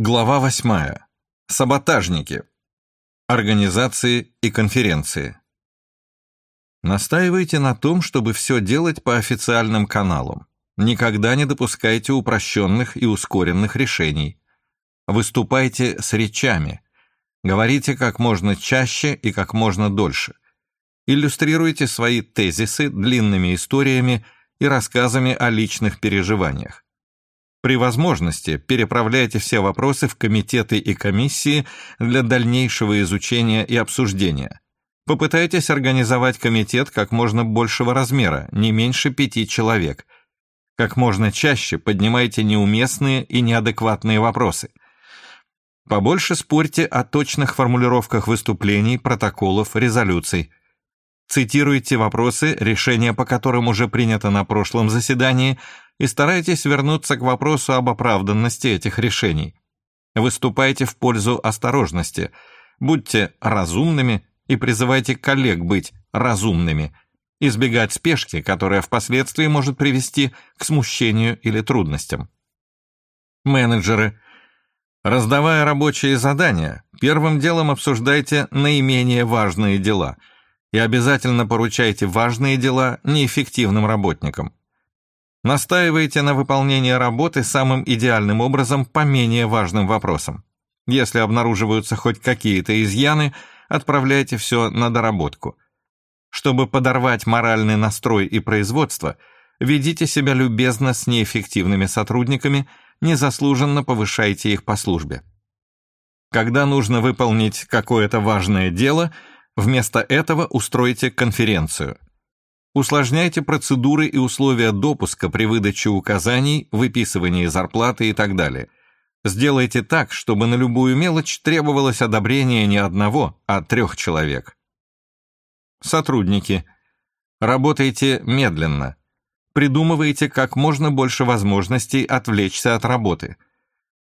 Глава 8. Саботажники. Организации и конференции. Настаивайте на том, чтобы все делать по официальным каналам. Никогда не допускайте упрощенных и ускоренных решений. Выступайте с речами. Говорите как можно чаще и как можно дольше. Иллюстрируйте свои тезисы длинными историями и рассказами о личных переживаниях. При возможности переправляйте все вопросы в комитеты и комиссии для дальнейшего изучения и обсуждения. Попытайтесь организовать комитет как можно большего размера, не меньше пяти человек. Как можно чаще поднимайте неуместные и неадекватные вопросы. Побольше спорьте о точных формулировках выступлений, протоколов, резолюций. Цитируйте вопросы, решения по которым уже принято на прошлом заседании – и старайтесь вернуться к вопросу об оправданности этих решений. Выступайте в пользу осторожности, будьте разумными и призывайте коллег быть разумными, избегать спешки, которая впоследствии может привести к смущению или трудностям. Менеджеры. Раздавая рабочие задания, первым делом обсуждайте наименее важные дела и обязательно поручайте важные дела неэффективным работникам. Настаивайте на выполнении работы самым идеальным образом по менее важным вопросам. Если обнаруживаются хоть какие-то изъяны, отправляйте все на доработку. Чтобы подорвать моральный настрой и производство, ведите себя любезно с неэффективными сотрудниками, незаслуженно повышайте их по службе. Когда нужно выполнить какое-то важное дело, вместо этого устройте конференцию – Усложняйте процедуры и условия допуска при выдаче указаний, выписывании зарплаты и так далее. Сделайте так, чтобы на любую мелочь требовалось одобрение не одного, а трех человек. Сотрудники. Работайте медленно. Придумывайте как можно больше возможностей отвлечься от работы.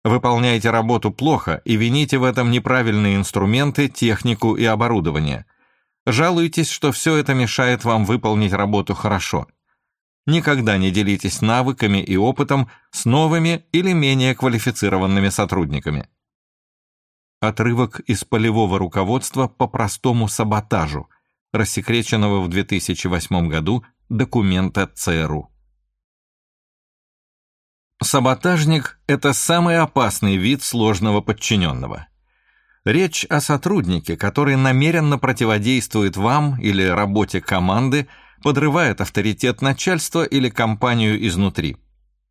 Выполняйте работу плохо и вините в этом неправильные инструменты, технику и оборудование – Жалуетесь, что все это мешает вам выполнить работу хорошо. Никогда не делитесь навыками и опытом с новыми или менее квалифицированными сотрудниками. Отрывок из полевого руководства по простому саботажу, рассекреченного в 2008 году документа ЦРУ. Саботажник – это самый опасный вид сложного подчиненного. Речь о сотруднике, который намеренно противодействует вам или работе команды, подрывает авторитет начальства или компанию изнутри.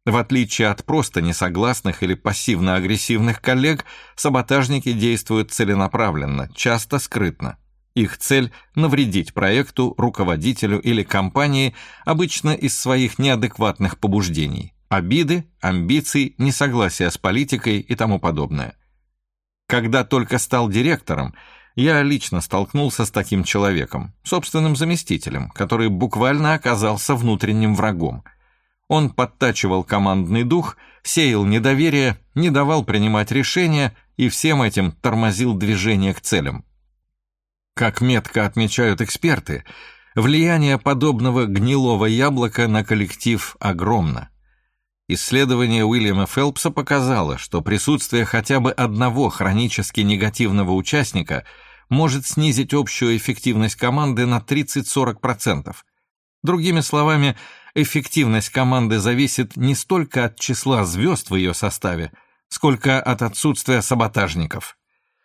В отличие от просто несогласных или пассивно-агрессивных коллег, саботажники действуют целенаправленно, часто скрытно. Их цель – навредить проекту, руководителю или компании, обычно из своих неадекватных побуждений – обиды, амбиций, несогласия с политикой и тому подобное. Когда только стал директором, я лично столкнулся с таким человеком, собственным заместителем, который буквально оказался внутренним врагом. Он подтачивал командный дух, сеял недоверие, не давал принимать решения и всем этим тормозил движение к целям. Как метко отмечают эксперты, влияние подобного гнилого яблока на коллектив огромно. Исследование Уильяма Фелпса показало, что присутствие хотя бы одного хронически негативного участника может снизить общую эффективность команды на 30-40%. Другими словами, эффективность команды зависит не столько от числа звезд в ее составе, сколько от отсутствия саботажников.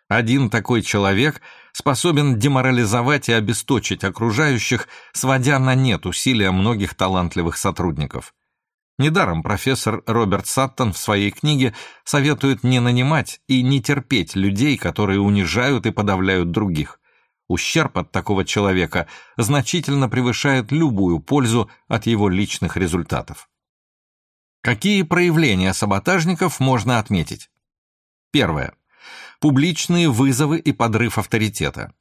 Один такой человек способен деморализовать и обесточить окружающих, сводя на нет усилия многих талантливых сотрудников. Недаром профессор Роберт Саттон в своей книге советует не нанимать и не терпеть людей, которые унижают и подавляют других. Ущерб от такого человека значительно превышает любую пользу от его личных результатов. Какие проявления саботажников можно отметить? Первое. Публичные вызовы и подрыв авторитета.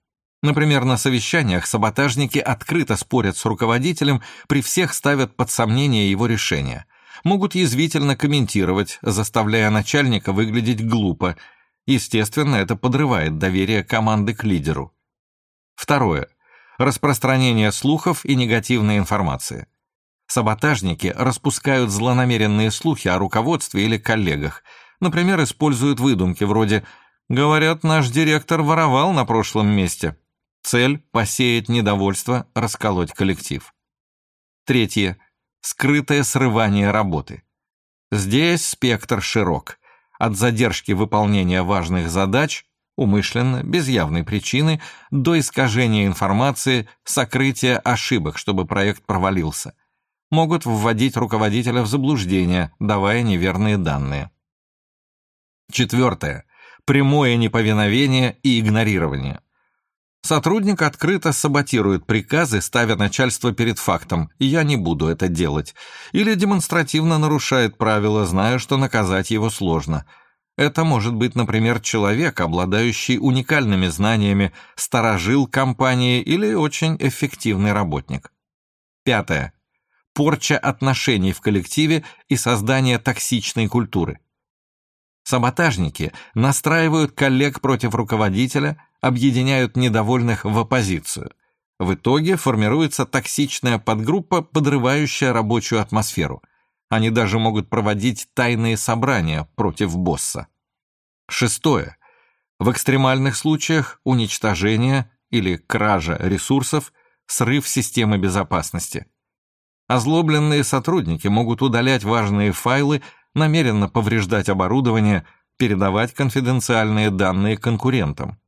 Например, на совещаниях саботажники открыто спорят с руководителем, при всех ставят под сомнение его решения. Могут язвительно комментировать, заставляя начальника выглядеть глупо. Естественно, это подрывает доверие команды к лидеру. Второе. Распространение слухов и негативной информации. Саботажники распускают злонамеренные слухи о руководстве или коллегах, Например, используют выдумки вроде «Говорят, наш директор воровал на прошлом месте». Цель – посеять недовольство, расколоть коллектив. Третье. Скрытое срывание работы. Здесь спектр широк. От задержки выполнения важных задач, умышленно, без явной причины, до искажения информации, сокрытия ошибок, чтобы проект провалился. Могут вводить руководителя в заблуждение, давая неверные данные. Четвертое. Прямое неповиновение и игнорирование. Сотрудник открыто саботирует приказы, ставя начальство перед фактом «я не буду это делать», или демонстративно нарушает правила, зная, что наказать его сложно. Это может быть, например, человек, обладающий уникальными знаниями, сторожил компании или очень эффективный работник. Пятое. Порча отношений в коллективе и создание токсичной культуры. Саботажники настраивают коллег против руководителя, объединяют недовольных в оппозицию. В итоге формируется токсичная подгруппа, подрывающая рабочую атмосферу. Они даже могут проводить тайные собрания против босса. Шестое. В экстремальных случаях уничтожение или кража ресурсов, срыв системы безопасности. Озлобленные сотрудники могут удалять важные файлы намеренно повреждать оборудование, передавать конфиденциальные данные конкурентам.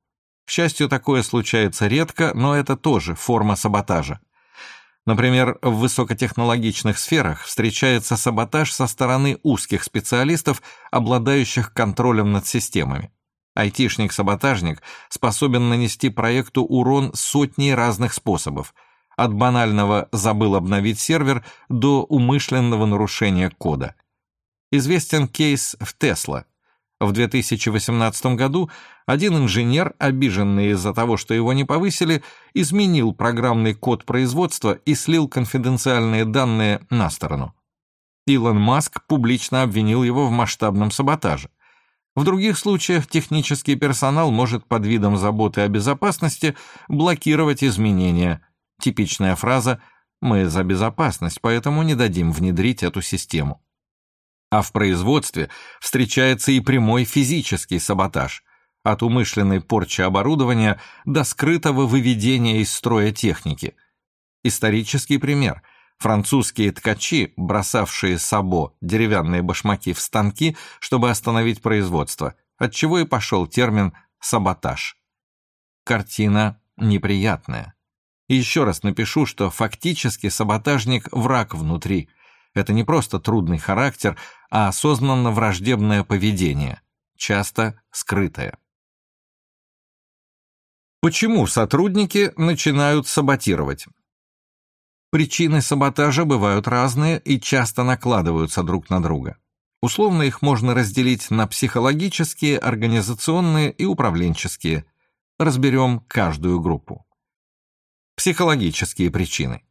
К счастью, такое случается редко, но это тоже форма саботажа. Например, в высокотехнологичных сферах встречается саботаж со стороны узких специалистов, обладающих контролем над системами. Айтишник-саботажник способен нанести проекту урон сотни разных способов, от банального «забыл обновить сервер» до умышленного нарушения кода – Известен кейс в Тесла. В 2018 году один инженер, обиженный из-за того, что его не повысили, изменил программный код производства и слил конфиденциальные данные на сторону. Илон Маск публично обвинил его в масштабном саботаже. В других случаях технический персонал может под видом заботы о безопасности блокировать изменения. Типичная фраза «Мы за безопасность, поэтому не дадим внедрить эту систему». А в производстве встречается и прямой физический саботаж, от умышленной порчи оборудования до скрытого выведения из строя техники. Исторический пример. Французские ткачи, бросавшие сабо, деревянные башмаки в станки, чтобы остановить производство, от чего и пошел термин «саботаж». Картина неприятная. Еще раз напишу, что фактически саботажник – враг внутри – это не просто трудный характер, а осознанно враждебное поведение, часто скрытое. Почему сотрудники начинают саботировать? Причины саботажа бывают разные и часто накладываются друг на друга. Условно их можно разделить на психологические, организационные и управленческие. Разберем каждую группу. Психологические причины.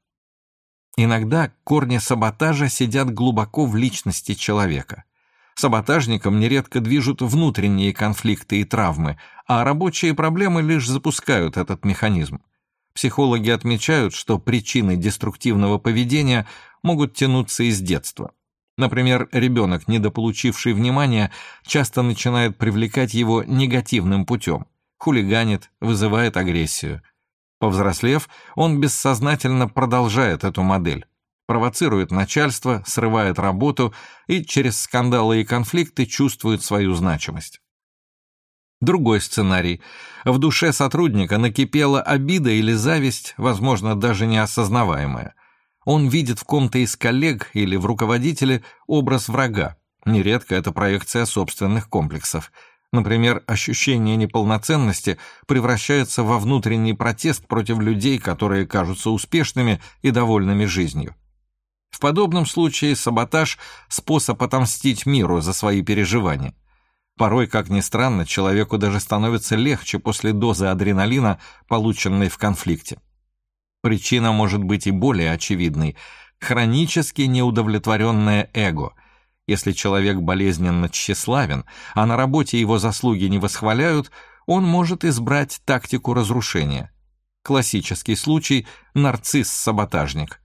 Иногда корни саботажа сидят глубоко в личности человека. Саботажникам нередко движут внутренние конфликты и травмы, а рабочие проблемы лишь запускают этот механизм. Психологи отмечают, что причины деструктивного поведения могут тянуться из детства. Например, ребенок, недополучивший внимания, часто начинает привлекать его негативным путем, хулиганит, вызывает агрессию. Повзрослев, он бессознательно продолжает эту модель. Провоцирует начальство, срывает работу и через скандалы и конфликты чувствует свою значимость. Другой сценарий. В душе сотрудника накипела обида или зависть, возможно, даже неосознаваемая. Он видит в ком-то из коллег или в руководителе образ врага. Нередко это проекция собственных комплексов – Например, ощущение неполноценности превращается во внутренний протест против людей, которые кажутся успешными и довольными жизнью. В подобном случае саботаж – способ отомстить миру за свои переживания. Порой, как ни странно, человеку даже становится легче после дозы адреналина, полученной в конфликте. Причина может быть и более очевидной – хронически неудовлетворенное эго – если человек болезненно тщеславен, а на работе его заслуги не восхваляют, он может избрать тактику разрушения. Классический случай – нарцисс-саботажник.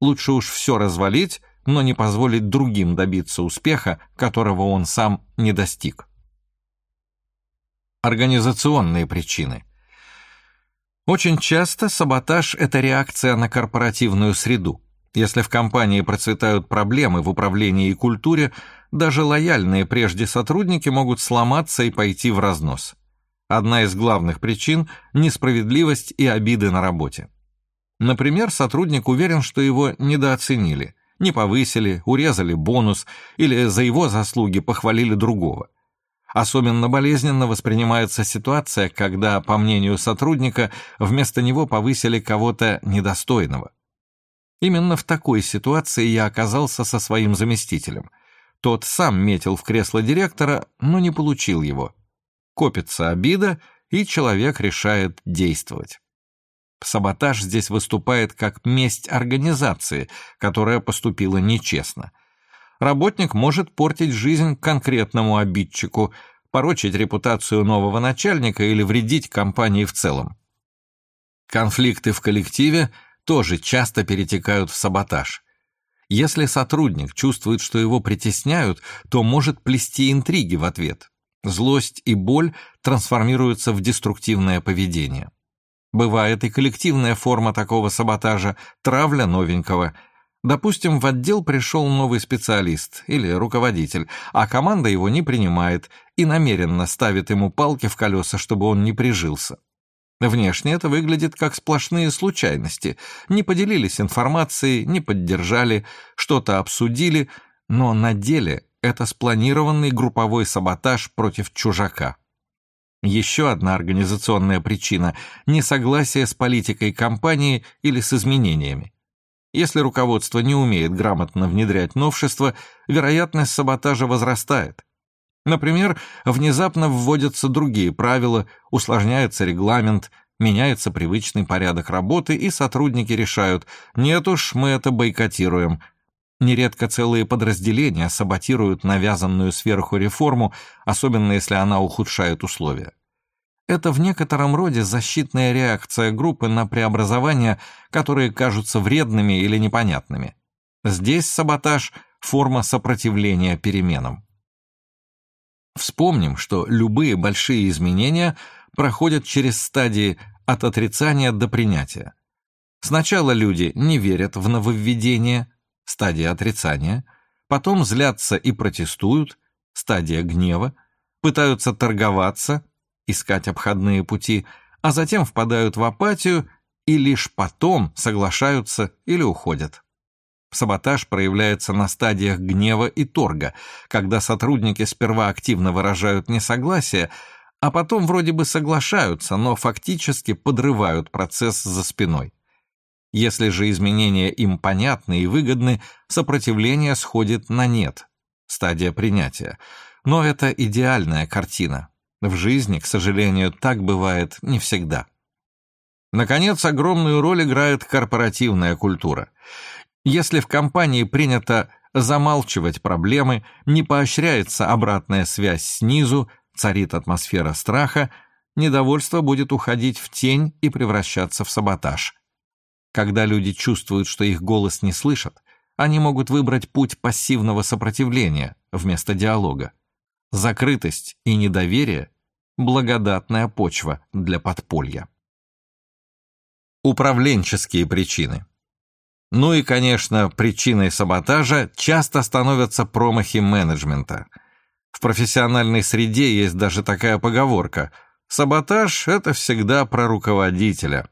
Лучше уж все развалить, но не позволить другим добиться успеха, которого он сам не достиг. Организационные причины. Очень часто саботаж – это реакция на корпоративную среду. Если в компании процветают проблемы в управлении и культуре, даже лояльные прежде сотрудники могут сломаться и пойти в разнос. Одна из главных причин – несправедливость и обиды на работе. Например, сотрудник уверен, что его недооценили, не повысили, урезали бонус или за его заслуги похвалили другого. Особенно болезненно воспринимается ситуация, когда, по мнению сотрудника, вместо него повысили кого-то недостойного. Именно в такой ситуации я оказался со своим заместителем. Тот сам метил в кресло директора, но не получил его. Копится обида, и человек решает действовать. Саботаж здесь выступает как месть организации, которая поступила нечестно. Работник может портить жизнь конкретному обидчику, порочить репутацию нового начальника или вредить компании в целом. Конфликты в коллективе тоже часто перетекают в саботаж. Если сотрудник чувствует, что его притесняют, то может плести интриги в ответ. Злость и боль трансформируются в деструктивное поведение. Бывает и коллективная форма такого саботажа – травля новенького. Допустим, в отдел пришел новый специалист или руководитель, а команда его не принимает и намеренно ставит ему палки в колеса, чтобы он не прижился. Внешне это выглядит как сплошные случайности. Не поделились информацией, не поддержали, что-то обсудили, но на деле это спланированный групповой саботаж против чужака. Еще одна организационная причина – несогласие с политикой компании или с изменениями. Если руководство не умеет грамотно внедрять новшества, вероятность саботажа возрастает. Например, внезапно вводятся другие правила, усложняется регламент, меняется привычный порядок работы, и сотрудники решают «нет уж, мы это бойкотируем», Нередко целые подразделения саботируют навязанную сверху реформу, особенно если она ухудшает условия. Это в некотором роде защитная реакция группы на преобразования, которые кажутся вредными или непонятными. Здесь саботаж – форма сопротивления переменам. Вспомним, что любые большие изменения проходят через стадии от отрицания до принятия. Сначала люди не верят в нововведение – стадия отрицания, потом злятся и протестуют, стадия гнева, пытаются торговаться, искать обходные пути, а затем впадают в апатию и лишь потом соглашаются или уходят. Саботаж проявляется на стадиях гнева и торга, когда сотрудники сперва активно выражают несогласие, а потом вроде бы соглашаются, но фактически подрывают процесс за спиной. Если же изменения им понятны и выгодны, сопротивление сходит на нет, стадия принятия. Но это идеальная картина. В жизни, к сожалению, так бывает не всегда. Наконец, огромную роль играет корпоративная культура. Если в компании принято замалчивать проблемы, не поощряется обратная связь снизу, царит атмосфера страха, недовольство будет уходить в тень и превращаться в саботаж. Когда люди чувствуют, что их голос не слышат, они могут выбрать путь пассивного сопротивления вместо диалога. Закрытость и недоверие – благодатная почва для подполья. Управленческие причины. Ну и, конечно, причиной саботажа часто становятся промахи менеджмента. В профессиональной среде есть даже такая поговорка «саботаж – это всегда про руководителя»,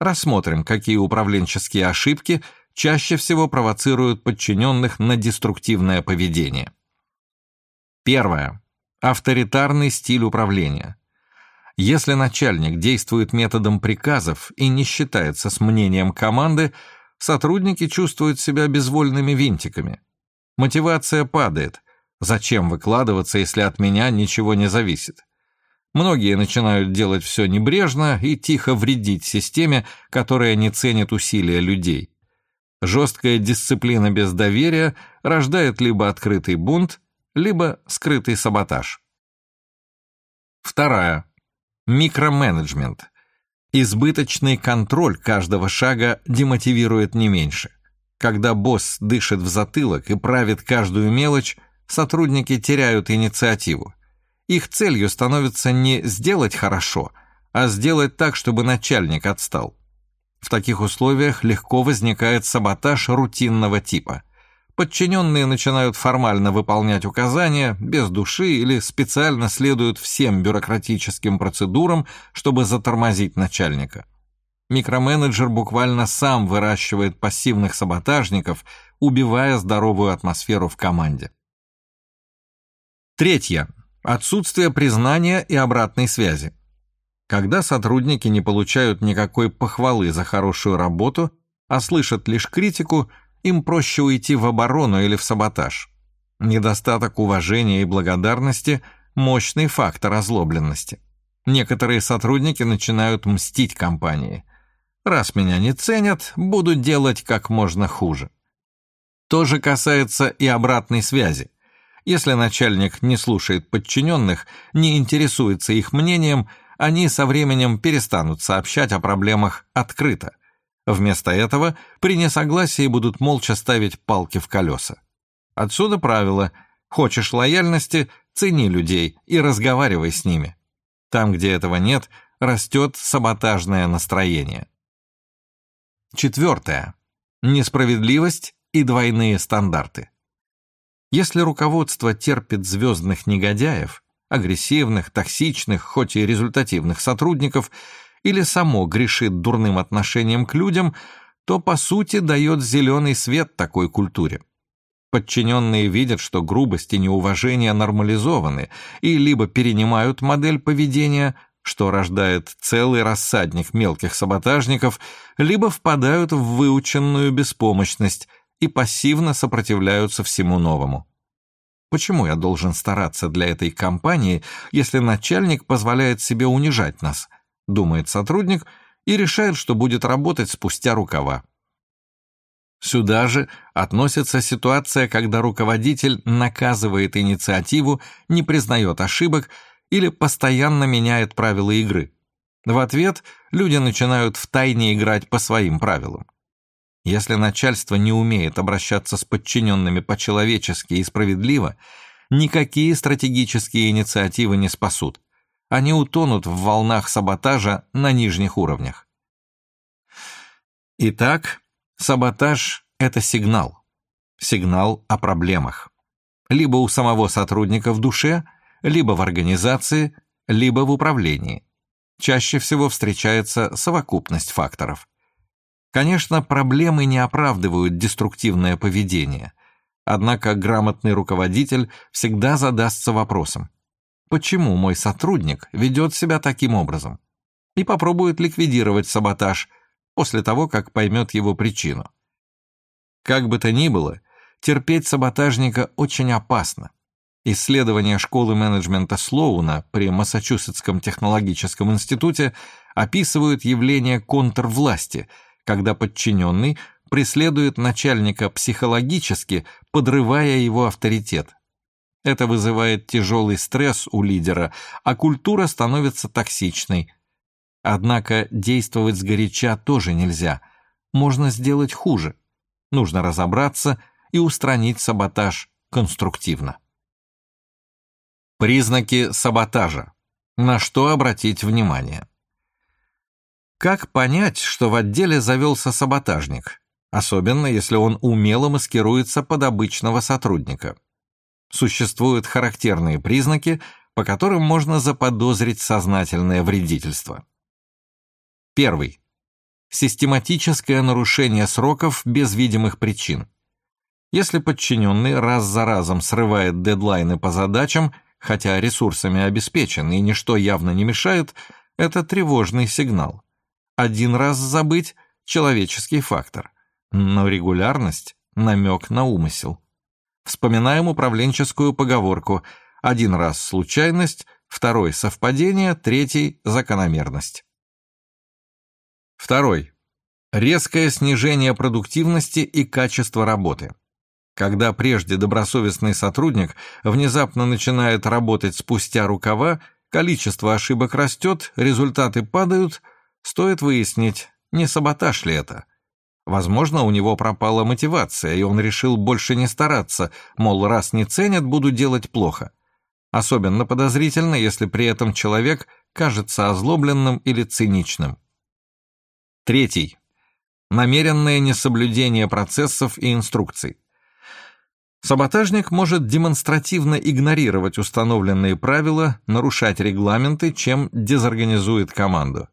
Рассмотрим, какие управленческие ошибки чаще всего провоцируют подчиненных на деструктивное поведение. Первое. Авторитарный стиль управления. Если начальник действует методом приказов и не считается с мнением команды, сотрудники чувствуют себя безвольными винтиками. Мотивация падает. Зачем выкладываться, если от меня ничего не зависит? Многие начинают делать все небрежно и тихо вредить системе, которая не ценит усилия людей. Жесткая дисциплина без доверия рождает либо открытый бунт, либо скрытый саботаж. Вторая. Микроменеджмент. Избыточный контроль каждого шага демотивирует не меньше. Когда босс дышит в затылок и правит каждую мелочь, сотрудники теряют инициативу. Их целью становится не сделать хорошо, а сделать так, чтобы начальник отстал. В таких условиях легко возникает саботаж рутинного типа. Подчиненные начинают формально выполнять указания, без души или специально следуют всем бюрократическим процедурам, чтобы затормозить начальника. Микроменеджер буквально сам выращивает пассивных саботажников, убивая здоровую атмосферу в команде. Третье. Отсутствие признания и обратной связи. Когда сотрудники не получают никакой похвалы за хорошую работу, а слышат лишь критику, им проще уйти в оборону или в саботаж. Недостаток уважения и благодарности – мощный фактор озлобленности. Некоторые сотрудники начинают мстить компании. Раз меня не ценят, буду делать как можно хуже. То же касается и обратной связи. Если начальник не слушает подчиненных, не интересуется их мнением, они со временем перестанут сообщать о проблемах открыто. Вместо этого при несогласии будут молча ставить палки в колеса. Отсюда правило «хочешь лояльности, цени людей и разговаривай с ними». Там, где этого нет, растет саботажное настроение. Четвертое. Несправедливость и двойные стандарты. Если руководство терпит звездных негодяев, агрессивных, токсичных, хоть и результативных сотрудников, или само грешит дурным отношением к людям, то, по сути, дает зеленый свет такой культуре. Подчиненные видят, что грубость и неуважение нормализованы, и либо перенимают модель поведения, что рождает целый рассадник мелких саботажников, либо впадают в выученную беспомощность, и пассивно сопротивляются всему новому. Почему я должен стараться для этой компании, если начальник позволяет себе унижать нас, думает сотрудник и решает, что будет работать спустя рукава. Сюда же относится ситуация, когда руководитель наказывает инициативу, не признает ошибок или постоянно меняет правила игры. В ответ люди начинают втайне играть по своим правилам. Если начальство не умеет обращаться с подчиненными по-человечески и справедливо, никакие стратегические инициативы не спасут. Они утонут в волнах саботажа на нижних уровнях. Итак, саботаж – это сигнал. Сигнал о проблемах. Либо у самого сотрудника в душе, либо в организации, либо в управлении. Чаще всего встречается совокупность факторов. Конечно, проблемы не оправдывают деструктивное поведение. Однако грамотный руководитель всегда задастся вопросом, почему мой сотрудник ведет себя таким образом? И попробует ликвидировать саботаж после того, как поймет его причину. Как бы то ни было, терпеть саботажника очень опасно. Исследования школы менеджмента Слоуна при Массачусетском технологическом институте описывают явление контрвласти – когда подчиненный преследует начальника психологически, подрывая его авторитет. Это вызывает тяжелый стресс у лидера, а культура становится токсичной. Однако действовать сгоряча тоже нельзя. Можно сделать хуже. Нужно разобраться и устранить саботаж конструктивно. Признаки саботажа. На что обратить внимание? Как понять, что в отделе завелся саботажник, особенно если он умело маскируется под обычного сотрудника? Существуют характерные признаки, по которым можно заподозрить сознательное вредительство. Первый. Систематическое нарушение сроков без видимых причин. Если подчиненный раз за разом срывает дедлайны по задачам, хотя ресурсами обеспечен и ничто явно не мешает, это тревожный сигнал. Один раз забыть – человеческий фактор, но регулярность – намек на умысел. Вспоминаем управленческую поговорку «один раз случайность», второй – совпадение, третий – закономерность. Второй. Резкое снижение продуктивности и качества работы. Когда прежде добросовестный сотрудник внезапно начинает работать спустя рукава, количество ошибок растет, результаты падают – Стоит выяснить, не саботаж ли это. Возможно, у него пропала мотивация, и он решил больше не стараться, мол, раз не ценят, буду делать плохо. Особенно подозрительно, если при этом человек кажется озлобленным или циничным. Третий. Намеренное несоблюдение процессов и инструкций. Саботажник может демонстративно игнорировать установленные правила, нарушать регламенты, чем дезорганизует команду.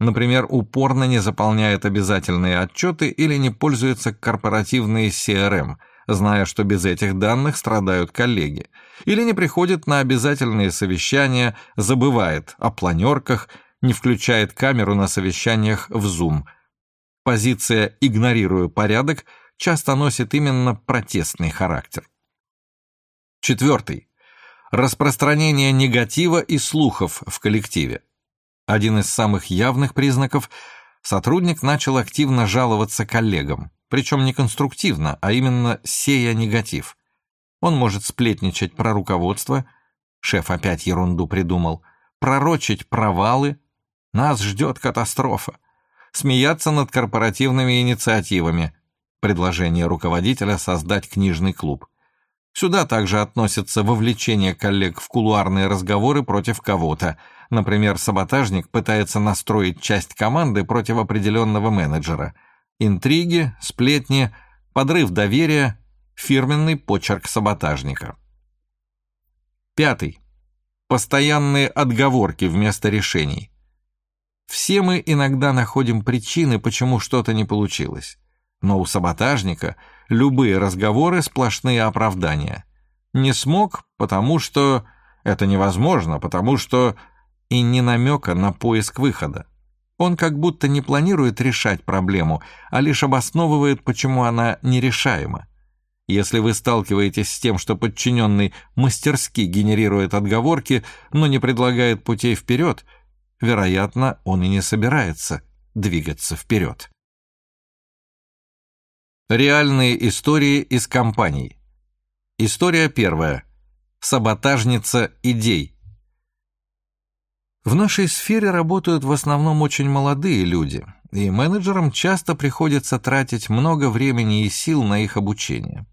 Например, упорно не заполняет обязательные отчеты или не пользуется корпоративной CRM, зная, что без этих данных страдают коллеги, или не приходит на обязательные совещания, забывает о планерках, не включает камеру на совещаниях в Zoom. Позиция «игнорирую порядок» часто носит именно протестный характер. Четвертый. Распространение негатива и слухов в коллективе. Один из самых явных признаков – сотрудник начал активно жаловаться коллегам, причем не конструктивно, а именно сея негатив. Он может сплетничать про руководство, шеф опять ерунду придумал, пророчить провалы, нас ждет катастрофа, смеяться над корпоративными инициативами, предложение руководителя создать книжный клуб. Сюда также относится вовлечение коллег в кулуарные разговоры против кого-то – Например, саботажник пытается настроить часть команды против определенного менеджера. Интриги, сплетни, подрыв доверия, фирменный почерк саботажника. Пятый. Постоянные отговорки вместо решений. Все мы иногда находим причины, почему что-то не получилось. Но у саботажника любые разговоры – сплошные оправдания. Не смог, потому что... Это невозможно, потому что и ни намека на поиск выхода. Он как будто не планирует решать проблему, а лишь обосновывает, почему она нерешаема. Если вы сталкиваетесь с тем, что подчиненный мастерски генерирует отговорки, но не предлагает путей вперед, вероятно, он и не собирается двигаться вперед. Реальные истории из компаний. История первая. Саботажница идей. В нашей сфере работают в основном очень молодые люди, и менеджерам часто приходится тратить много времени и сил на их обучение.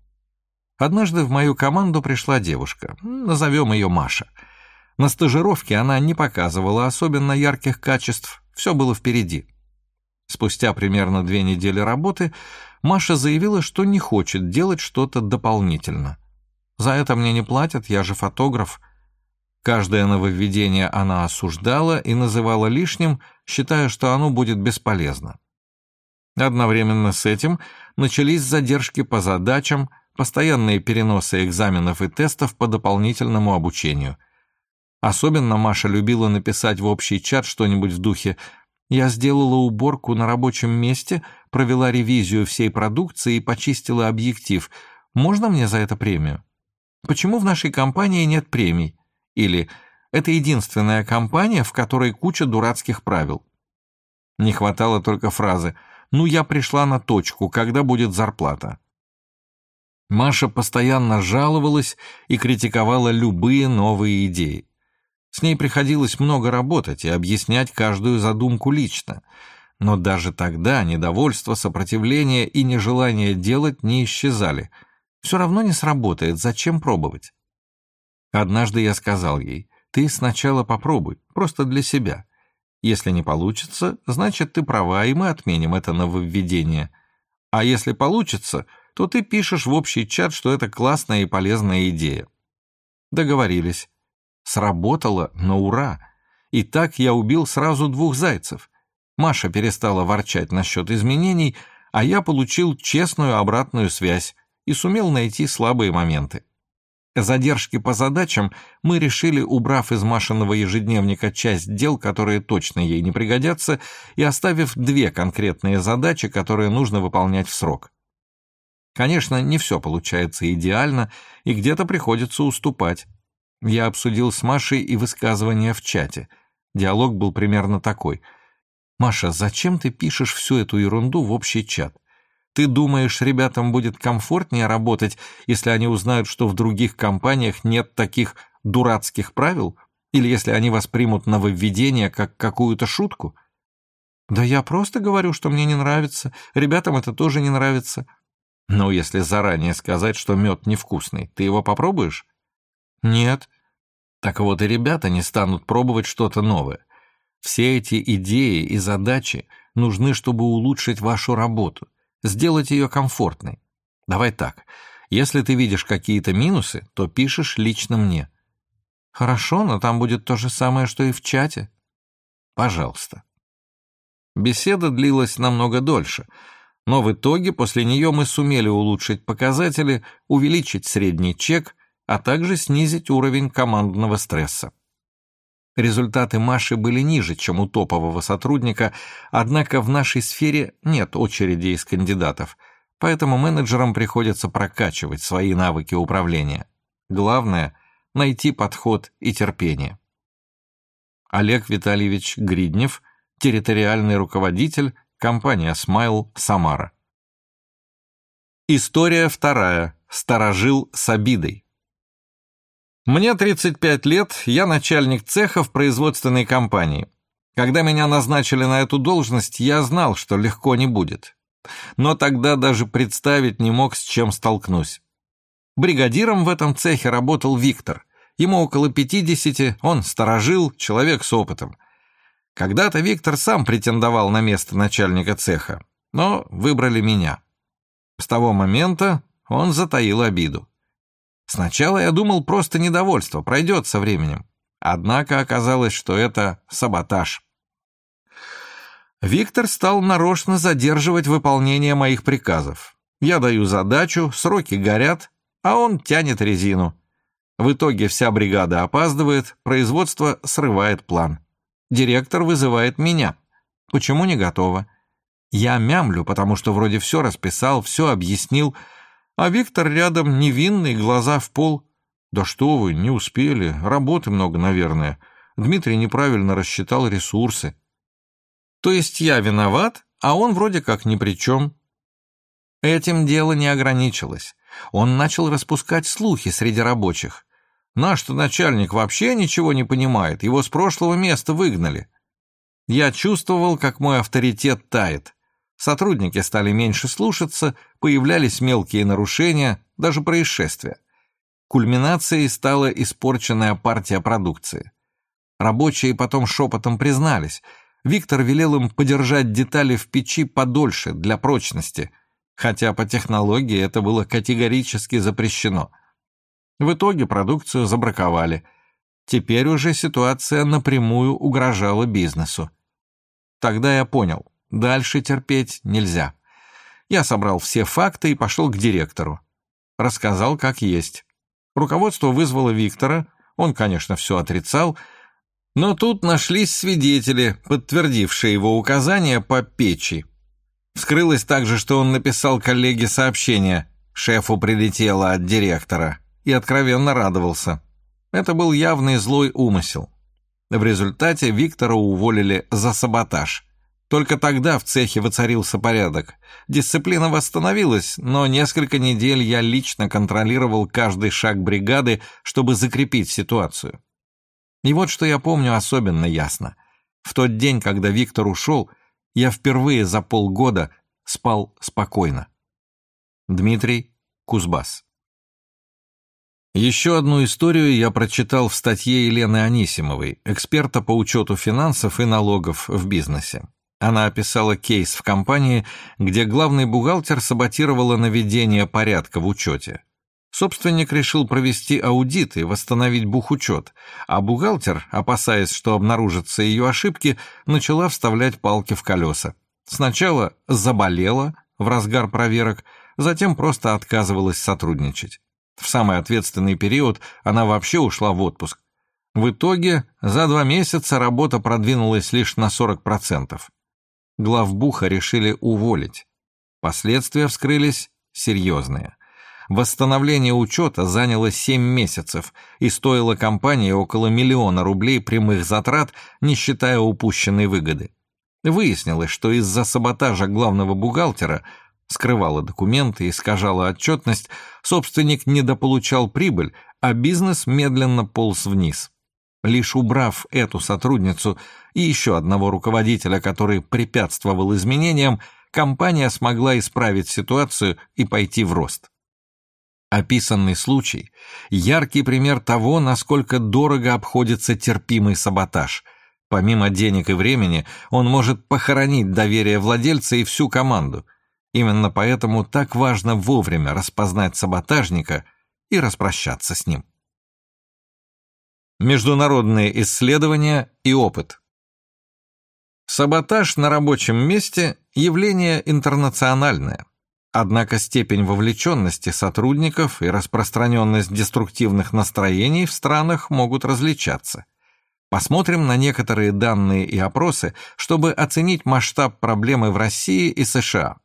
Однажды в мою команду пришла девушка, назовем ее Маша. На стажировке она не показывала особенно ярких качеств, все было впереди. Спустя примерно две недели работы Маша заявила, что не хочет делать что-то дополнительно. «За это мне не платят, я же фотограф», Каждое нововведение она осуждала и называла лишним, считая, что оно будет бесполезно. Одновременно с этим начались задержки по задачам, постоянные переносы экзаменов и тестов по дополнительному обучению. Особенно Маша любила написать в общий чат что-нибудь в духе «Я сделала уборку на рабочем месте, провела ревизию всей продукции и почистила объектив. Можно мне за это премию? Почему в нашей компании нет премий?» Или «Это единственная компания, в которой куча дурацких правил». Не хватало только фразы «Ну, я пришла на точку, когда будет зарплата». Маша постоянно жаловалась и критиковала любые новые идеи. С ней приходилось много работать и объяснять каждую задумку лично. Но даже тогда недовольство, сопротивление и нежелание делать не исчезали. Все равно не сработает, зачем пробовать? Однажды я сказал ей, ты сначала попробуй, просто для себя. Если не получится, значит, ты права, и мы отменим это нововведение. А если получится, то ты пишешь в общий чат, что это классная и полезная идея. Договорились. Сработало на ура. И так я убил сразу двух зайцев. Маша перестала ворчать насчет изменений, а я получил честную обратную связь и сумел найти слабые моменты. Задержки по задачам мы решили, убрав из Машиного ежедневника часть дел, которые точно ей не пригодятся, и оставив две конкретные задачи, которые нужно выполнять в срок. Конечно, не все получается идеально, и где-то приходится уступать. Я обсудил с Машей и высказывания в чате. Диалог был примерно такой. «Маша, зачем ты пишешь всю эту ерунду в общий чат? Ты думаешь, ребятам будет комфортнее работать, если они узнают, что в других компаниях нет таких дурацких правил? Или если они воспримут нововведение как какую-то шутку? «Да я просто говорю, что мне не нравится. Ребятам это тоже не нравится». «Ну, если заранее сказать, что мед невкусный, ты его попробуешь?» «Нет». «Так вот и ребята не станут пробовать что-то новое. Все эти идеи и задачи нужны, чтобы улучшить вашу работу, сделать ее комфортной. Давай так, если ты видишь какие-то минусы, то пишешь лично мне». «Хорошо, но там будет то же самое, что и в чате». «Пожалуйста». Беседа длилась намного дольше, но в итоге после нее мы сумели улучшить показатели, увеличить средний чек, а также снизить уровень командного стресса. Результаты Маши были ниже, чем у топового сотрудника, однако в нашей сфере нет очереди из кандидатов, поэтому менеджерам приходится прокачивать свои навыки управления. Главное — найти подход и терпение. Олег Витальевич Гриднев — территориальный руководитель, компания «Смайл», Самара. История вторая. Сторожил с обидой. Мне 35 лет, я начальник цеха в производственной компании. Когда меня назначили на эту должность, я знал, что легко не будет. Но тогда даже представить не мог, с чем столкнусь. Бригадиром в этом цехе работал Виктор. Ему около 50, он сторожил, человек с опытом. Когда-то Виктор сам претендовал на место начальника цеха, но выбрали меня. С того момента он затаил обиду. Сначала я думал просто недовольство, пройдет со временем. Однако оказалось, что это саботаж. Виктор стал нарочно задерживать выполнение моих приказов. Я даю задачу, сроки горят, а он тянет резину. В итоге вся бригада опаздывает, производство срывает план. Директор вызывает меня. Почему не готова? Я мямлю, потому что вроде все расписал, все объяснил, а Виктор рядом невинный, глаза в пол. Да что вы, не успели, работы много, наверное. Дмитрий неправильно рассчитал ресурсы. То есть я виноват, а он вроде как ни при чем. Этим дело не ограничилось. Он начал распускать слухи среди рабочих. Наш-то начальник вообще ничего не понимает, его с прошлого места выгнали. Я чувствовал, как мой авторитет тает. Сотрудники стали меньше слушаться, появлялись мелкие нарушения, даже происшествия. Кульминацией стала испорченная партия продукции. Рабочие потом шепотом признались. Виктор велел им подержать детали в печи подольше, для прочности, хотя по технологии это было категорически запрещено – в итоге продукцию забраковали. Теперь уже ситуация напрямую угрожала бизнесу. Тогда я понял, дальше терпеть нельзя. Я собрал все факты и пошел к директору. Рассказал, как есть. Руководство вызвало Виктора, он, конечно, все отрицал, но тут нашлись свидетели, подтвердившие его указания по печи. Вскрылось также, что он написал коллеге сообщение «Шефу прилетело от директора» и откровенно радовался. Это был явный злой умысел. В результате Виктора уволили за саботаж. Только тогда в цехе воцарился порядок. Дисциплина восстановилась, но несколько недель я лично контролировал каждый шаг бригады, чтобы закрепить ситуацию. И вот что я помню особенно ясно. В тот день, когда Виктор ушел, я впервые за полгода спал спокойно. Дмитрий Кузбасс еще одну историю я прочитал в статье Елены Анисимовой, эксперта по учету финансов и налогов в бизнесе. Она описала кейс в компании, где главный бухгалтер саботировала наведение порядка в учете. Собственник решил провести аудит и восстановить бухучет, а бухгалтер, опасаясь, что обнаружатся ее ошибки, начала вставлять палки в колеса. Сначала заболела в разгар проверок, затем просто отказывалась сотрудничать. В самый ответственный период она вообще ушла в отпуск. В итоге за два месяца работа продвинулась лишь на 40%. Главбуха решили уволить. Последствия вскрылись серьезные. Восстановление учета заняло 7 месяцев и стоило компании около миллиона рублей прямых затрат, не считая упущенной выгоды. Выяснилось, что из-за саботажа главного бухгалтера скрывала документы, искажала отчетность, собственник недополучал прибыль, а бизнес медленно полз вниз. Лишь убрав эту сотрудницу и еще одного руководителя, который препятствовал изменениям, компания смогла исправить ситуацию и пойти в рост. Описанный случай – яркий пример того, насколько дорого обходится терпимый саботаж. Помимо денег и времени, он может похоронить доверие владельца и всю команду. Именно поэтому так важно вовремя распознать саботажника и распрощаться с ним. Международные исследования и опыт Саботаж на рабочем месте – явление интернациональное. Однако степень вовлеченности сотрудников и распространенность деструктивных настроений в странах могут различаться. Посмотрим на некоторые данные и опросы, чтобы оценить масштаб проблемы в России и США.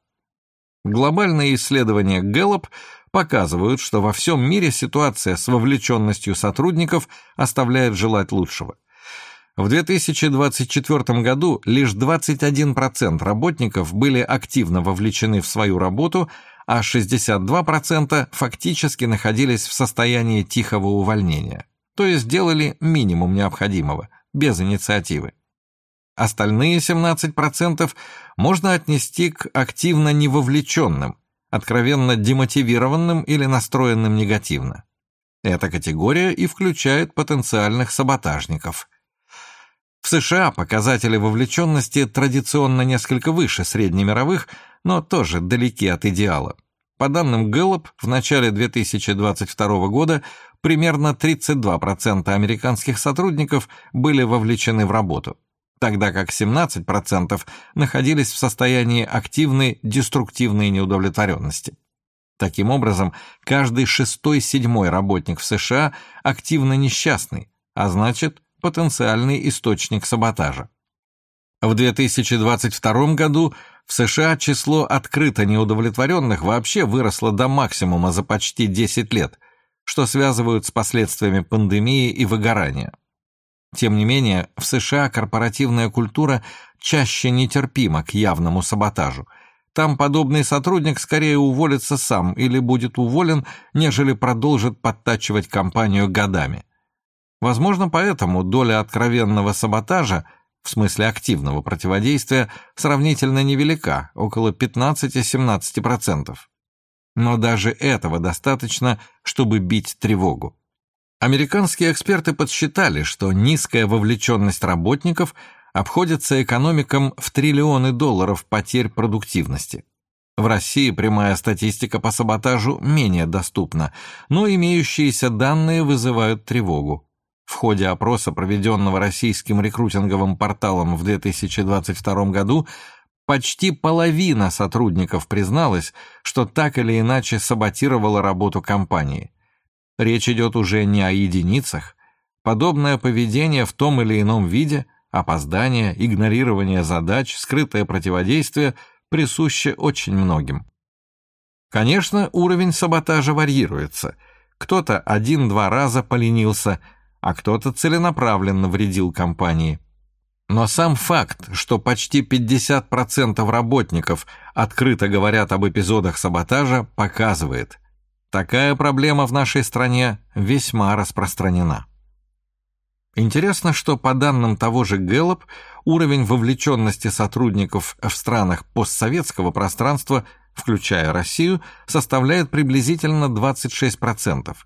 Глобальные исследования Gallup показывают, что во всем мире ситуация с вовлеченностью сотрудников оставляет желать лучшего. В 2024 году лишь 21% работников были активно вовлечены в свою работу, а 62% фактически находились в состоянии тихого увольнения, то есть делали минимум необходимого, без инициативы. Остальные 17% можно отнести к активно невовлеченным, откровенно демотивированным или настроенным негативно. Эта категория и включает потенциальных саботажников – в США показатели вовлеченности традиционно несколько выше среднемировых, но тоже далеки от идеала. По данным Gallup, в начале 2022 года примерно 32% американских сотрудников были вовлечены в работу, тогда как 17% находились в состоянии активной деструктивной неудовлетворенности. Таким образом, каждый шестой-седьмой работник в США активно несчастный, а значит, потенциальный источник саботажа. В 2022 году в США число открыто неудовлетворенных вообще выросло до максимума за почти 10 лет, что связывают с последствиями пандемии и выгорания. Тем не менее, в США корпоративная культура чаще нетерпима к явному саботажу. Там подобный сотрудник скорее уволится сам или будет уволен, нежели продолжит подтачивать компанию годами. Возможно, поэтому доля откровенного саботажа, в смысле активного противодействия, сравнительно невелика, около 15-17%. Но даже этого достаточно, чтобы бить тревогу. Американские эксперты подсчитали, что низкая вовлеченность работников обходится экономикам в триллионы долларов потерь продуктивности. В России прямая статистика по саботажу менее доступна, но имеющиеся данные вызывают тревогу. В ходе опроса, проведенного российским рекрутинговым порталом в 2022 году, почти половина сотрудников призналась, что так или иначе саботировала работу компании. Речь идет уже не о единицах. Подобное поведение в том или ином виде, опоздание, игнорирование задач, скрытое противодействие присуще очень многим. Конечно, уровень саботажа варьируется. Кто-то один-два раза поленился – а кто-то целенаправленно вредил компании. Но сам факт, что почти 50% работников открыто говорят об эпизодах саботажа, показывает, такая проблема в нашей стране весьма распространена. Интересно, что по данным того же Gallup, уровень вовлеченности сотрудников в странах постсоветского пространства, включая Россию, составляет приблизительно 26%,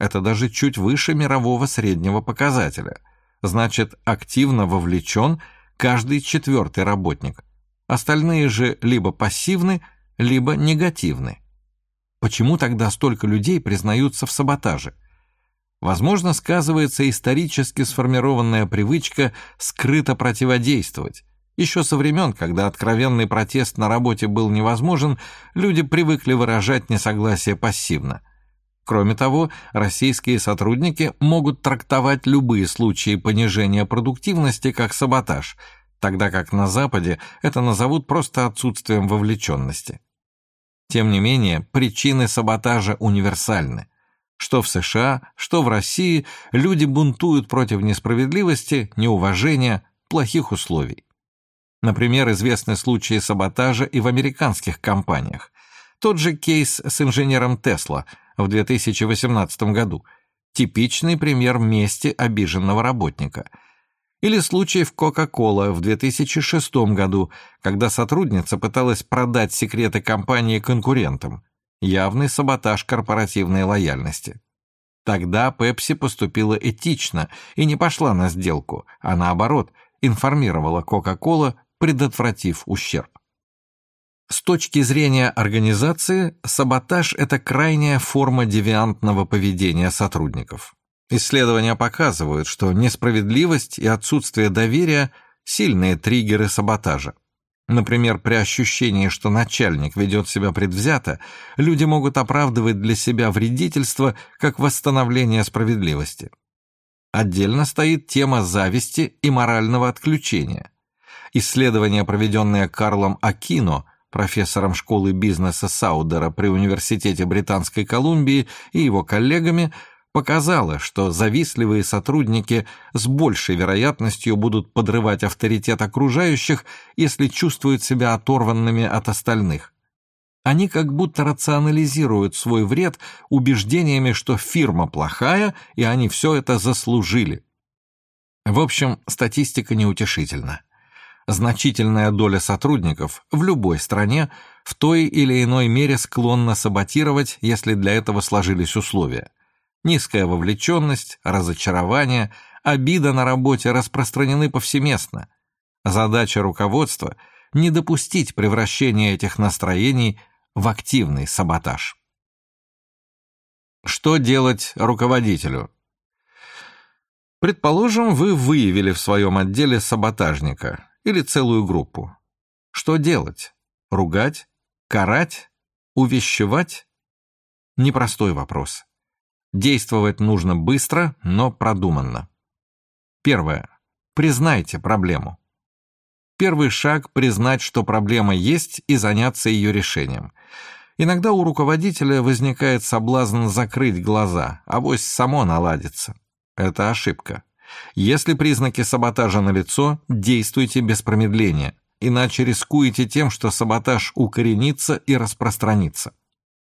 это даже чуть выше мирового среднего показателя. Значит, активно вовлечен каждый четвертый работник. Остальные же либо пассивны, либо негативны. Почему тогда столько людей признаются в саботаже? Возможно, сказывается исторически сформированная привычка скрыто противодействовать. Еще со времен, когда откровенный протест на работе был невозможен, люди привыкли выражать несогласие пассивно – Кроме того, российские сотрудники могут трактовать любые случаи понижения продуктивности как саботаж, тогда как на Западе это назовут просто отсутствием вовлеченности. Тем не менее, причины саботажа универсальны. Что в США, что в России люди бунтуют против несправедливости, неуважения, плохих условий. Например, известны случаи саботажа и в американских компаниях. Тот же кейс с инженером Тесла – в 2018 году. Типичный пример мести обиженного работника. Или случай в Coca-Cola в 2006 году, когда сотрудница пыталась продать секреты компании конкурентам. Явный саботаж корпоративной лояльности. Тогда Пепси поступила этично и не пошла на сделку, а наоборот, информировала Coca-Cola, предотвратив ущерб. С точки зрения организации, саботаж – это крайняя форма девиантного поведения сотрудников. Исследования показывают, что несправедливость и отсутствие доверия – сильные триггеры саботажа. Например, при ощущении, что начальник ведет себя предвзято, люди могут оправдывать для себя вредительство как восстановление справедливости. Отдельно стоит тема зависти и морального отключения. Исследование, проведенное Карлом Акино, профессором школы бизнеса Саудера при Университете Британской Колумбии и его коллегами, показало, что завистливые сотрудники с большей вероятностью будут подрывать авторитет окружающих, если чувствуют себя оторванными от остальных. Они как будто рационализируют свой вред убеждениями, что фирма плохая, и они все это заслужили. В общем, статистика неутешительна значительная доля сотрудников в любой стране в той или иной мере склонна саботировать, если для этого сложились условия. Низкая вовлеченность, разочарование, обида на работе распространены повсеместно. Задача руководства – не допустить превращения этих настроений в активный саботаж. Что делать руководителю? Предположим, вы выявили в своем отделе саботажника или целую группу. Что делать? Ругать? Карать? Увещевать? Непростой вопрос. Действовать нужно быстро, но продуманно. Первое. Признайте проблему. Первый шаг – признать, что проблема есть, и заняться ее решением. Иногда у руководителя возникает соблазн закрыть глаза, а авось само наладится. Это ошибка. Если признаки саботажа налицо, действуйте без промедления, иначе рискуете тем, что саботаж укоренится и распространится.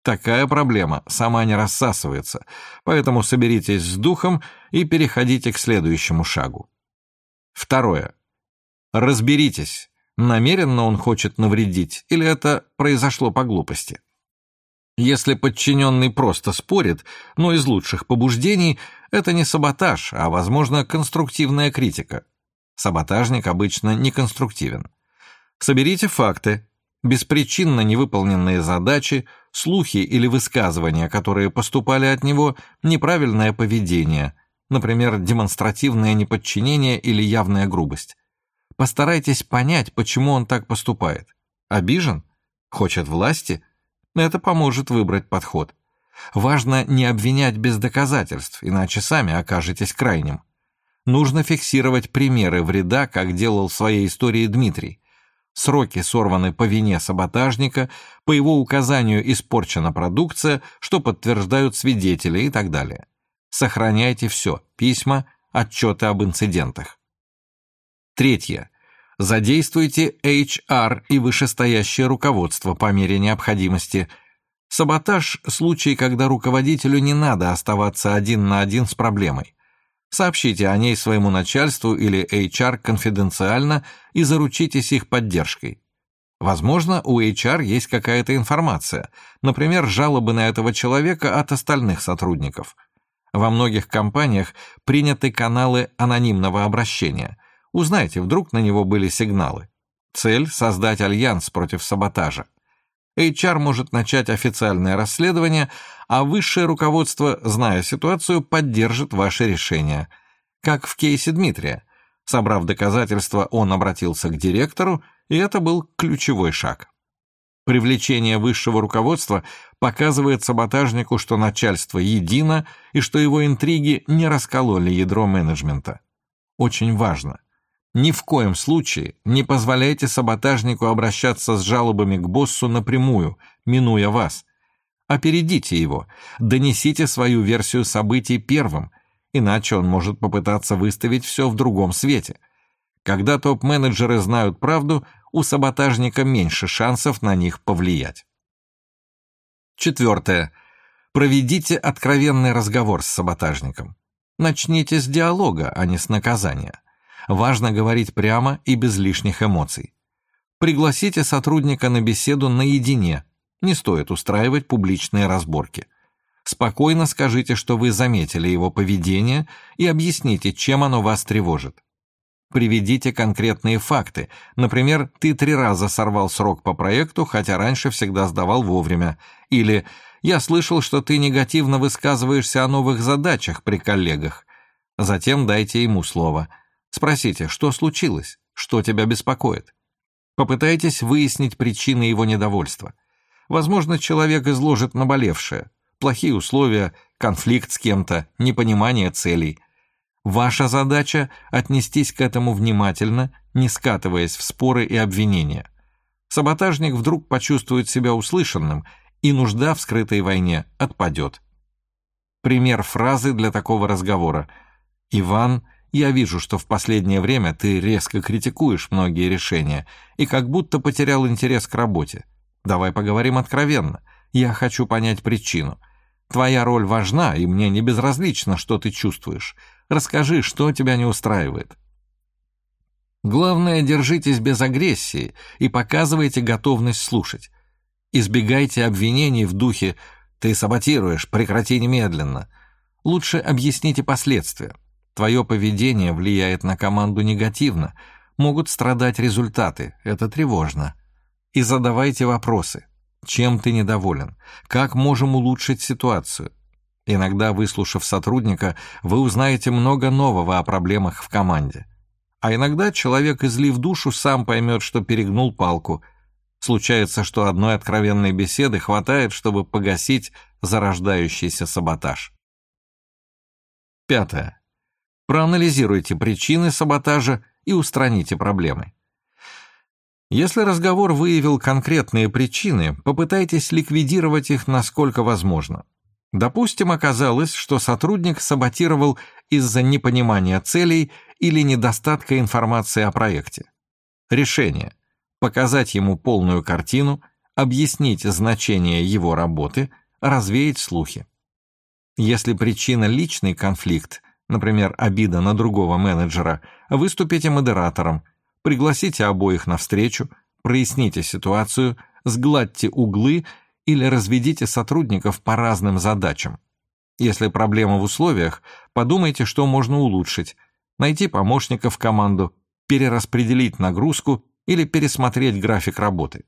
Такая проблема сама не рассасывается, поэтому соберитесь с духом и переходите к следующему шагу. Второе. Разберитесь, намеренно он хочет навредить или это произошло по глупости. Если подчиненный просто спорит, но из лучших побуждений, это не саботаж, а, возможно, конструктивная критика. Саботажник обычно не конструктивен. Соберите факты, беспричинно невыполненные задачи, слухи или высказывания, которые поступали от него, неправильное поведение, например, демонстративное неподчинение или явная грубость. Постарайтесь понять, почему он так поступает. Обижен? Хочет власти? Это поможет выбрать подход. Важно не обвинять без доказательств, иначе сами окажетесь крайним. Нужно фиксировать примеры вреда, как делал в своей истории Дмитрий. Сроки сорваны по вине саботажника, по его указанию испорчена продукция, что подтверждают свидетели и так далее. Сохраняйте все – письма, отчеты об инцидентах. Третье. Задействуйте HR и вышестоящее руководство по мере необходимости. Саботаж – случай, когда руководителю не надо оставаться один на один с проблемой. Сообщите о ней своему начальству или HR конфиденциально и заручитесь их поддержкой. Возможно, у HR есть какая-то информация, например, жалобы на этого человека от остальных сотрудников. Во многих компаниях приняты каналы анонимного обращения – Узнайте, вдруг на него были сигналы. Цель – создать альянс против саботажа. HR может начать официальное расследование, а высшее руководство, зная ситуацию, поддержит ваше решение. Как в кейсе Дмитрия. Собрав доказательства, он обратился к директору, и это был ключевой шаг. Привлечение высшего руководства показывает саботажнику, что начальство едино и что его интриги не раскололи ядро менеджмента. Очень важно. Ни в коем случае не позволяйте саботажнику обращаться с жалобами к боссу напрямую, минуя вас. Опередите его, донесите свою версию событий первым, иначе он может попытаться выставить все в другом свете. Когда топ-менеджеры знают правду, у саботажника меньше шансов на них повлиять. Четвертое. Проведите откровенный разговор с саботажником. Начните с диалога, а не с наказания. Важно говорить прямо и без лишних эмоций. Пригласите сотрудника на беседу наедине. Не стоит устраивать публичные разборки. Спокойно скажите, что вы заметили его поведение и объясните, чем оно вас тревожит. Приведите конкретные факты. Например, ты три раза сорвал срок по проекту, хотя раньше всегда сдавал вовремя. Или «Я слышал, что ты негативно высказываешься о новых задачах при коллегах». Затем дайте ему слово. Спросите, что случилось, что тебя беспокоит. Попытайтесь выяснить причины его недовольства. Возможно, человек изложит наболевшее. Плохие условия, конфликт с кем-то, непонимание целей – Ваша задача — отнестись к этому внимательно, не скатываясь в споры и обвинения. Саботажник вдруг почувствует себя услышанным, и нужда в скрытой войне отпадет. Пример фразы для такого разговора. «Иван, я вижу, что в последнее время ты резко критикуешь многие решения и как будто потерял интерес к работе. Давай поговорим откровенно. Я хочу понять причину. Твоя роль важна, и мне не безразлично, что ты чувствуешь. Расскажи, что тебя не устраивает. Главное, держитесь без агрессии и показывайте готовность слушать. Избегайте обвинений в духе «ты саботируешь, прекрати немедленно». Лучше объясните последствия. Твое поведение влияет на команду негативно, могут страдать результаты, это тревожно. И задавайте вопросы. Чем ты недоволен? Как можем улучшить ситуацию? Иногда, выслушав сотрудника, вы узнаете много нового о проблемах в команде. А иногда человек, излив душу, сам поймет, что перегнул палку. Случается, что одной откровенной беседы хватает, чтобы погасить зарождающийся саботаж. Пятое. Проанализируйте причины саботажа и устраните проблемы. Если разговор выявил конкретные причины, попытайтесь ликвидировать их насколько возможно. Допустим, оказалось, что сотрудник саботировал из-за непонимания целей или недостатка информации о проекте. Решение. Показать ему полную картину, объяснить значение его работы, развеять слухи. Если причина личный конфликт, например, обида на другого менеджера, выступите модератором, пригласите обоих на встречу, проясните ситуацию, сгладьте углы или разведите сотрудников по разным задачам. Если проблема в условиях, подумайте, что можно улучшить, найти помощника в команду, перераспределить нагрузку или пересмотреть график работы.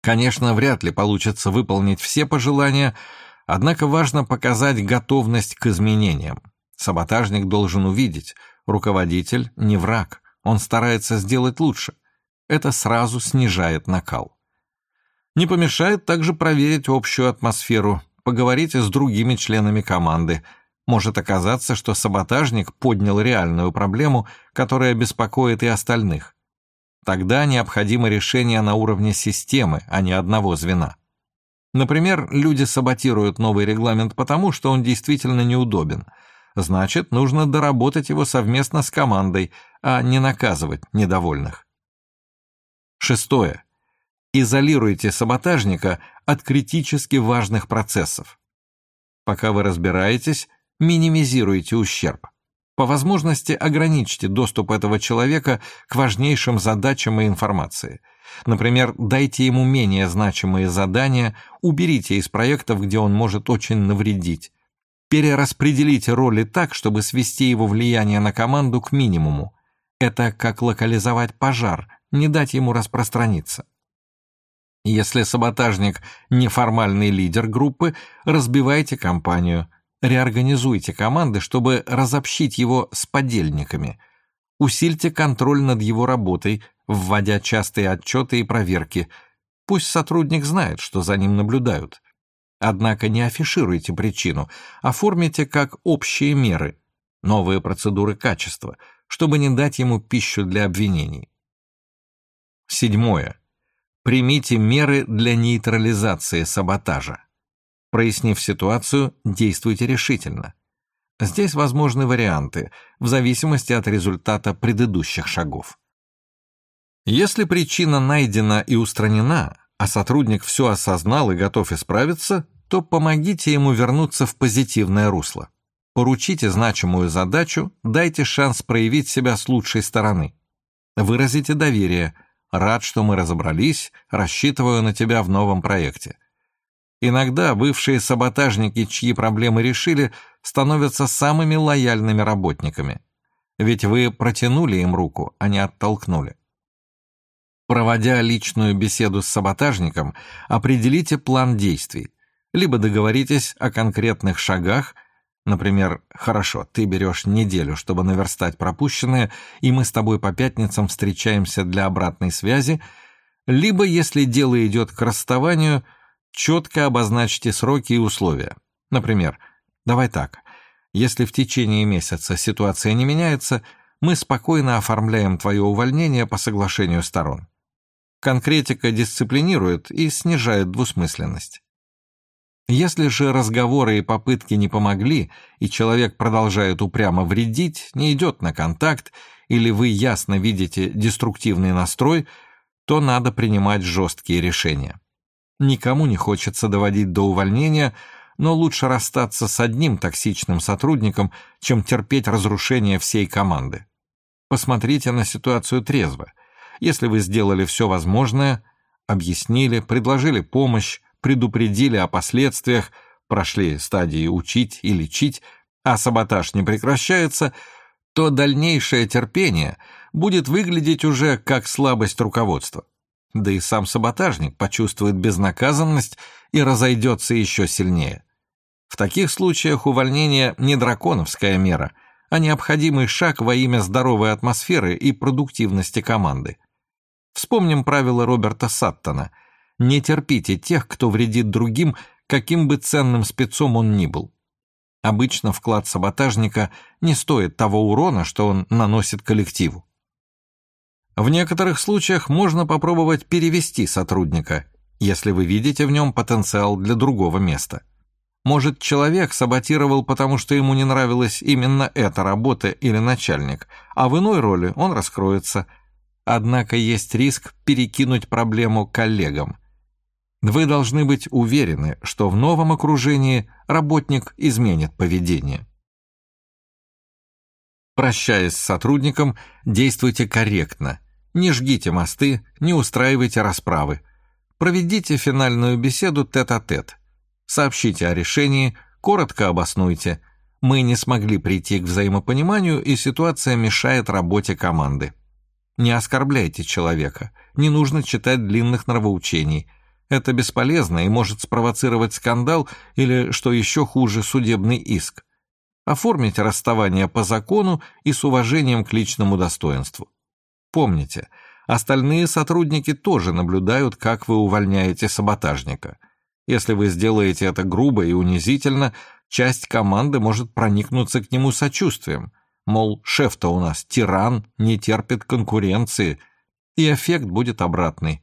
Конечно, вряд ли получится выполнить все пожелания, однако важно показать готовность к изменениям. Саботажник должен увидеть, руководитель не враг, он старается сделать лучше. Это сразу снижает накал. Не помешает также проверить общую атмосферу, поговорить с другими членами команды. Может оказаться, что саботажник поднял реальную проблему, которая беспокоит и остальных. Тогда необходимо решение на уровне системы, а не одного звена. Например, люди саботируют новый регламент потому, что он действительно неудобен. Значит, нужно доработать его совместно с командой, а не наказывать недовольных. Шестое. Изолируйте саботажника от критически важных процессов. Пока вы разбираетесь, минимизируйте ущерб. По возможности ограничьте доступ этого человека к важнейшим задачам и информации. Например, дайте ему менее значимые задания, уберите из проектов, где он может очень навредить. Перераспределите роли так, чтобы свести его влияние на команду к минимуму. Это как локализовать пожар, не дать ему распространиться. Если саботажник – неформальный лидер группы, разбивайте компанию, реорганизуйте команды, чтобы разобщить его с подельниками. Усильте контроль над его работой, вводя частые отчеты и проверки. Пусть сотрудник знает, что за ним наблюдают. Однако не афишируйте причину, оформите как общие меры, новые процедуры качества, чтобы не дать ему пищу для обвинений. Седьмое. Примите меры для нейтрализации саботажа. Прояснив ситуацию, действуйте решительно. Здесь возможны варианты, в зависимости от результата предыдущих шагов. Если причина найдена и устранена, а сотрудник все осознал и готов исправиться, то помогите ему вернуться в позитивное русло. Поручите значимую задачу, дайте шанс проявить себя с лучшей стороны. Выразите доверие. Рад, что мы разобрались, рассчитываю на тебя в новом проекте. Иногда бывшие саботажники, чьи проблемы решили, становятся самыми лояльными работниками. Ведь вы протянули им руку, а не оттолкнули. Проводя личную беседу с саботажником, определите план действий. Либо договоритесь о конкретных шагах, например, «Хорошо, ты берешь неделю, чтобы наверстать пропущенное, и мы с тобой по пятницам встречаемся для обратной связи», либо, если дело идет к расставанию, четко обозначьте сроки и условия. Например, «Давай так, если в течение месяца ситуация не меняется, мы спокойно оформляем твое увольнение по соглашению сторон». Конкретика дисциплинирует и снижает двусмысленность. Если же разговоры и попытки не помогли, и человек продолжает упрямо вредить, не идет на контакт, или вы ясно видите деструктивный настрой, то надо принимать жесткие решения. Никому не хочется доводить до увольнения, но лучше расстаться с одним токсичным сотрудником, чем терпеть разрушение всей команды. Посмотрите на ситуацию трезво – если вы сделали все возможное, объяснили, предложили помощь, предупредили о последствиях, прошли стадии учить и лечить, а саботаж не прекращается, то дальнейшее терпение будет выглядеть уже как слабость руководства. Да и сам саботажник почувствует безнаказанность и разойдется еще сильнее. В таких случаях увольнение не драконовская мера, а необходимый шаг во имя здоровой атмосферы и продуктивности команды. Вспомним правило Роберта Саттона. Не терпите тех, кто вредит другим, каким бы ценным спецом он ни был. Обычно вклад саботажника не стоит того урона, что он наносит коллективу. В некоторых случаях можно попробовать перевести сотрудника, если вы видите в нем потенциал для другого места. Может, человек саботировал, потому что ему не нравилась именно эта работа или начальник, а в иной роли он раскроется – Однако есть риск перекинуть проблему коллегам. Вы должны быть уверены, что в новом окружении работник изменит поведение. Прощаясь с сотрудником, действуйте корректно. Не жгите мосты, не устраивайте расправы. Проведите финальную беседу тет-а-тет. -тет. Сообщите о решении, коротко обоснуйте. Мы не смогли прийти к взаимопониманию, и ситуация мешает работе команды. Не оскорбляйте человека, не нужно читать длинных нравоучений. Это бесполезно и может спровоцировать скандал или, что еще хуже, судебный иск. Оформите расставание по закону и с уважением к личному достоинству. Помните, остальные сотрудники тоже наблюдают, как вы увольняете саботажника. Если вы сделаете это грубо и унизительно, часть команды может проникнуться к нему сочувствием – Мол, шеф-то у нас тиран, не терпит конкуренции, и эффект будет обратный.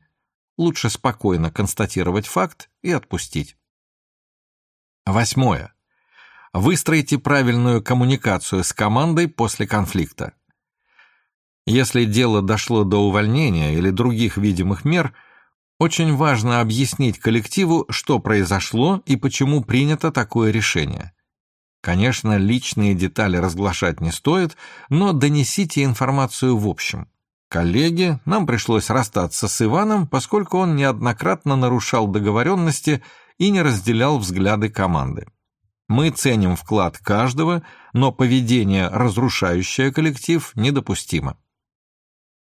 Лучше спокойно констатировать факт и отпустить. Восьмое. Выстроите правильную коммуникацию с командой после конфликта. Если дело дошло до увольнения или других видимых мер, очень важно объяснить коллективу, что произошло и почему принято такое решение. Конечно, личные детали разглашать не стоит, но донесите информацию в общем. Коллеги, нам пришлось расстаться с Иваном, поскольку он неоднократно нарушал договоренности и не разделял взгляды команды. Мы ценим вклад каждого, но поведение, разрушающее коллектив, недопустимо.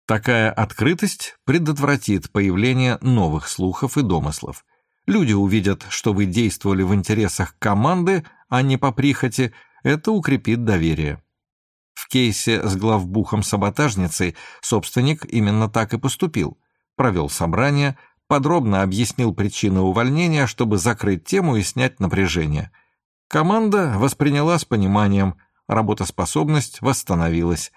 Такая открытость предотвратит появление новых слухов и домыслов. Люди увидят, что вы действовали в интересах команды, а не по прихоти, это укрепит доверие. В кейсе с главбухом-саботажницей собственник именно так и поступил. Провел собрание, подробно объяснил причины увольнения, чтобы закрыть тему и снять напряжение. Команда восприняла с пониманием, работоспособность восстановилась.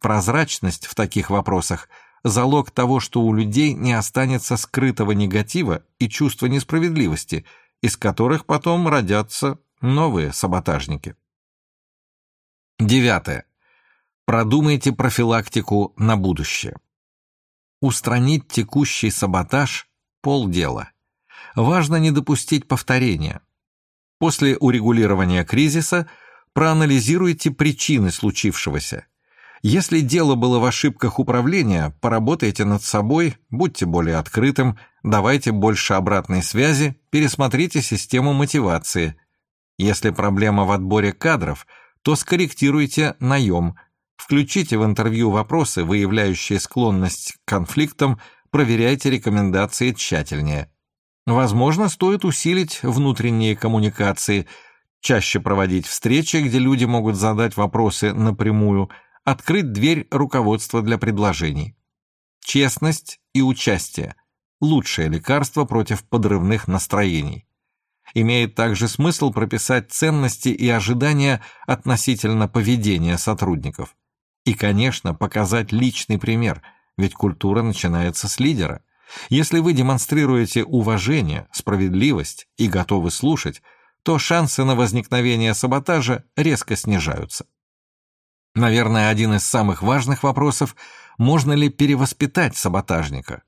Прозрачность в таких вопросах – залог того, что у людей не останется скрытого негатива и чувства несправедливости, из которых потом родятся новые саботажники. Девятое. Продумайте профилактику на будущее. Устранить текущий саботаж – полдела. важно не допустить повторения. После урегулирования кризиса проанализируйте причины случившегося. Если дело было в ошибках управления, поработайте над собой, будьте более открытым, давайте больше обратной связи, пересмотрите систему мотивации. Если проблема в отборе кадров, то скорректируйте наем, включите в интервью вопросы, выявляющие склонность к конфликтам, проверяйте рекомендации тщательнее. Возможно, стоит усилить внутренние коммуникации, чаще проводить встречи, где люди могут задать вопросы напрямую, открыть дверь руководства для предложений. Честность и участие – лучшее лекарство против подрывных настроений. Имеет также смысл прописать ценности и ожидания относительно поведения сотрудников. И, конечно, показать личный пример, ведь культура начинается с лидера – если вы демонстрируете уважение, справедливость и готовы слушать, то шансы на возникновение саботажа резко снижаются. Наверное, один из самых важных вопросов – можно ли перевоспитать саботажника?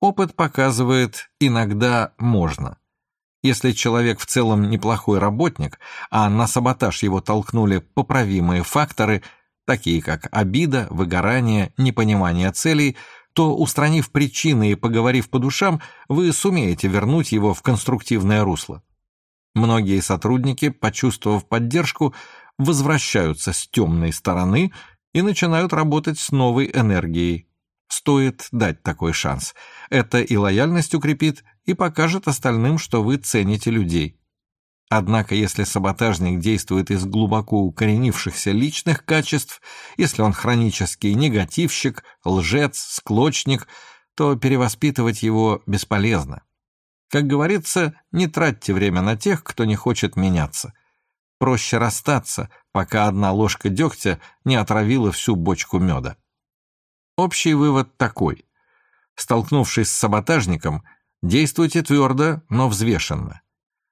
Опыт показывает, иногда можно. Если человек в целом неплохой работник, а на саботаж его толкнули поправимые факторы, такие как обида, выгорание, непонимание целей – то, устранив причины и поговорив по душам, вы сумеете вернуть его в конструктивное русло. Многие сотрудники, почувствовав поддержку, возвращаются с темной стороны и начинают работать с новой энергией. Стоит дать такой шанс. Это и лояльность укрепит, и покажет остальным, что вы цените людей. Однако, если саботажник действует из глубоко укоренившихся личных качеств, если он хронический негативщик, лжец, склочник, то перевоспитывать его бесполезно. Как говорится, не тратьте время на тех, кто не хочет меняться. Проще расстаться, пока одна ложка дегтя не отравила всю бочку меда. Общий вывод такой. Столкнувшись с саботажником, действуйте твердо, но взвешенно.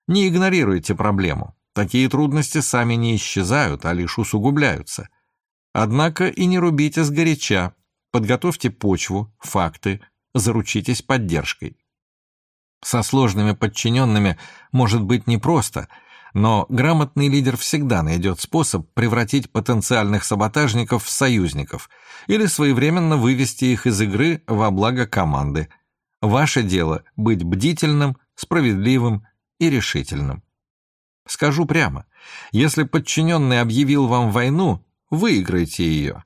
Не игнорируйте проблему. Такие трудности сами не исчезают, а лишь усугубляются. Однако и не рубите сгоряча. Подготовьте почву, факты, заручитесь поддержкой. Со сложными подчиненными может быть непросто, но грамотный лидер всегда найдет способ превратить потенциальных саботажников в союзников или своевременно вывести их из игры во благо команды. Ваше дело – быть бдительным, справедливым и решительным. Скажу прямо, если подчиненный объявил вам войну, выиграйте ее.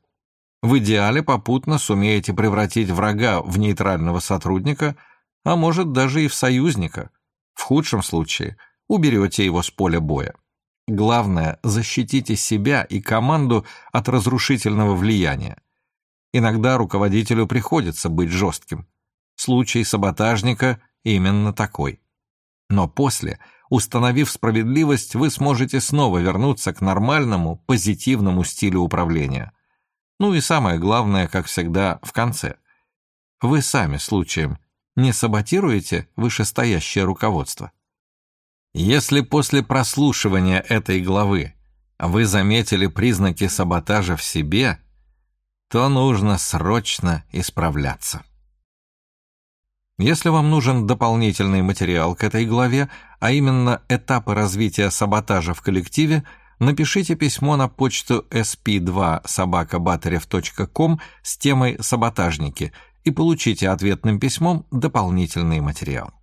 В идеале попутно сумеете превратить врага в нейтрального сотрудника, а может даже и в союзника. В худшем случае уберете его с поля боя. Главное, защитите себя и команду от разрушительного влияния. Иногда руководителю приходится быть жестким. Случай саботажника именно такой. Но после, установив справедливость, вы сможете снова вернуться к нормальному, позитивному стилю управления. Ну и самое главное, как всегда, в конце. Вы сами случаем не саботируете вышестоящее руководство? Если после прослушивания этой главы вы заметили признаки саботажа в себе, то нужно срочно исправляться. Если вам нужен дополнительный материал к этой главе, а именно этапы развития саботажа в коллективе, напишите письмо на почту sp2 с темой «Саботажники» и получите ответным письмом дополнительный материал.